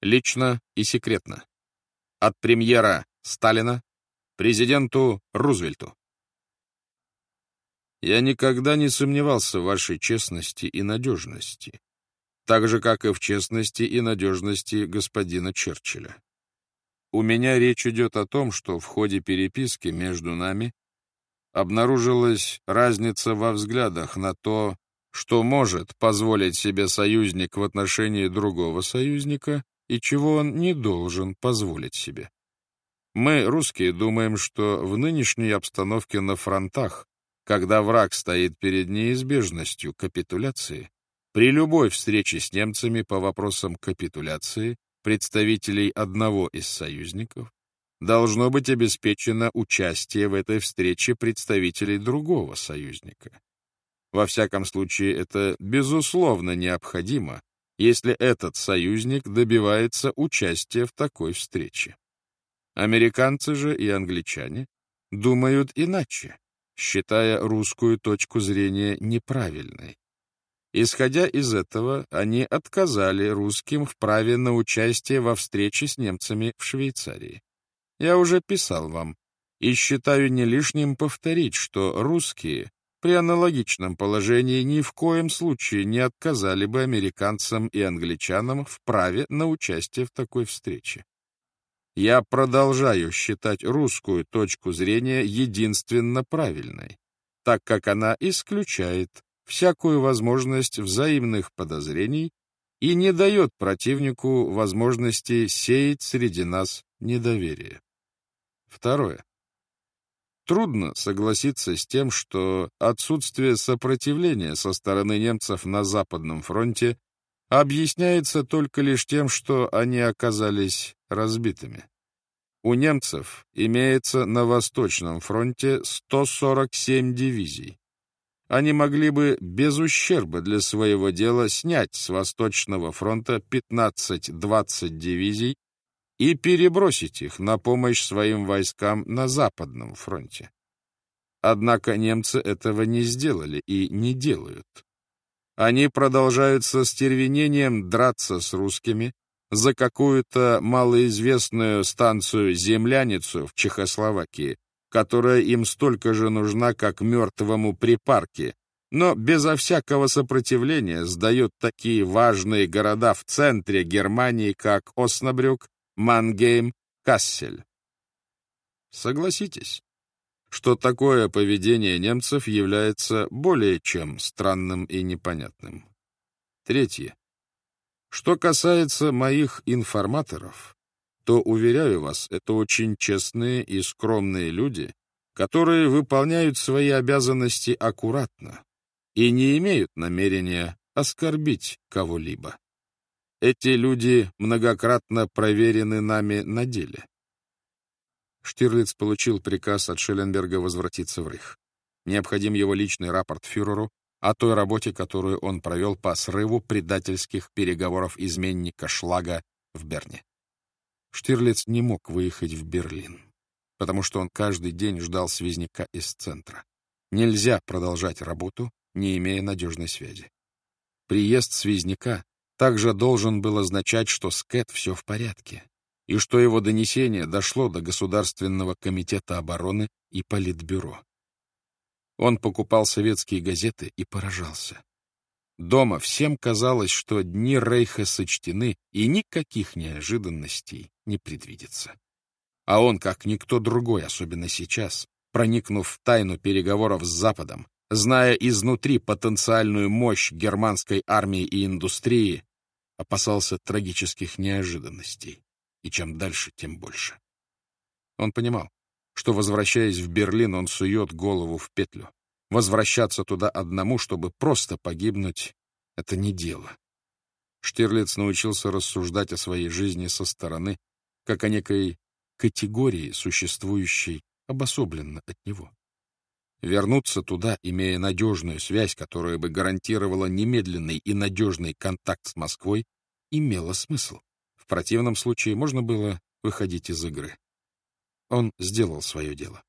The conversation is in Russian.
Лично и секретно. От премьера Сталина президенту Рузвельту. Я никогда не сомневался в вашей честности и надежности, так же, как и в честности и надежности господина Черчилля. У меня речь идет о том, что в ходе переписки между нами обнаружилась разница во взглядах на то, что может позволить себе союзник в отношении другого союзника и чего он не должен позволить себе. Мы, русские, думаем, что в нынешней обстановке на фронтах, когда враг стоит перед неизбежностью капитуляции, при любой встрече с немцами по вопросам капитуляции представителей одного из союзников должно быть обеспечено участие в этой встрече представителей другого союзника. Во всяком случае, это безусловно необходимо, если этот союзник добивается участия в такой встрече. Американцы же и англичане думают иначе, считая русскую точку зрения неправильной. Исходя из этого, они отказали русским в праве на участие во встрече с немцами в Швейцарии. Я уже писал вам, и считаю не лишним повторить, что русские при аналогичном положении ни в коем случае не отказали бы американцам и англичанам в праве на участие в такой встрече. Я продолжаю считать русскую точку зрения единственно правильной, так как она исключает всякую возможность взаимных подозрений и не дает противнику возможности сеять среди нас недоверие. Второе. Трудно согласиться с тем, что отсутствие сопротивления со стороны немцев на Западном фронте объясняется только лишь тем, что они оказались разбитыми. У немцев имеется на Восточном фронте 147 дивизий. Они могли бы без ущерба для своего дела снять с Восточного фронта 15-20 дивизий и перебросить их на помощь своим войскам на Западном фронте. Однако немцы этого не сделали и не делают. Они продолжают со стервенением драться с русскими за какую-то малоизвестную станцию-земляницу в Чехословакии, которая им столько же нужна, как мертвому припарке, но безо всякого сопротивления сдает такие важные города в центре Германии, как Оснабрюк, Мангейм, Кассель. Согласитесь, что такое поведение немцев является более чем странным и непонятным. Третье. Что касается моих информаторов, то, уверяю вас, это очень честные и скромные люди, которые выполняют свои обязанности аккуратно и не имеют намерения оскорбить кого-либо. Эти люди многократно проверены нами на деле. Штирлиц получил приказ от Шелленберга возвратиться в Рейх. Необходим его личный рапорт фюреру о той работе, которую он провел по срыву предательских переговоров изменника Шлага в Берне. Штирлиц не мог выехать в Берлин, потому что он каждый день ждал связняка из центра. Нельзя продолжать работу, не имея надежной связи. Приезд связняка также должен был означать, что с Кэт все в порядке, и что его донесение дошло до Государственного комитета обороны и Политбюро. Он покупал советские газеты и поражался. Дома всем казалось, что дни Рейха сочтены, и никаких неожиданностей не предвидится. А он, как никто другой, особенно сейчас, проникнув в тайну переговоров с Западом, зная изнутри потенциальную мощь германской армии и индустрии, опасался трагических неожиданностей, и чем дальше, тем больше. Он понимал, что, возвращаясь в Берлин, он сует голову в петлю. Возвращаться туда одному, чтобы просто погибнуть, — это не дело. Штирлиц научился рассуждать о своей жизни со стороны, как о некой категории, существующей обособленно от него. Вернуться туда, имея надежную связь, которая бы гарантировала немедленный и надежный контакт с Москвой, имело смысл. В противном случае можно было выходить из игры. Он сделал свое дело.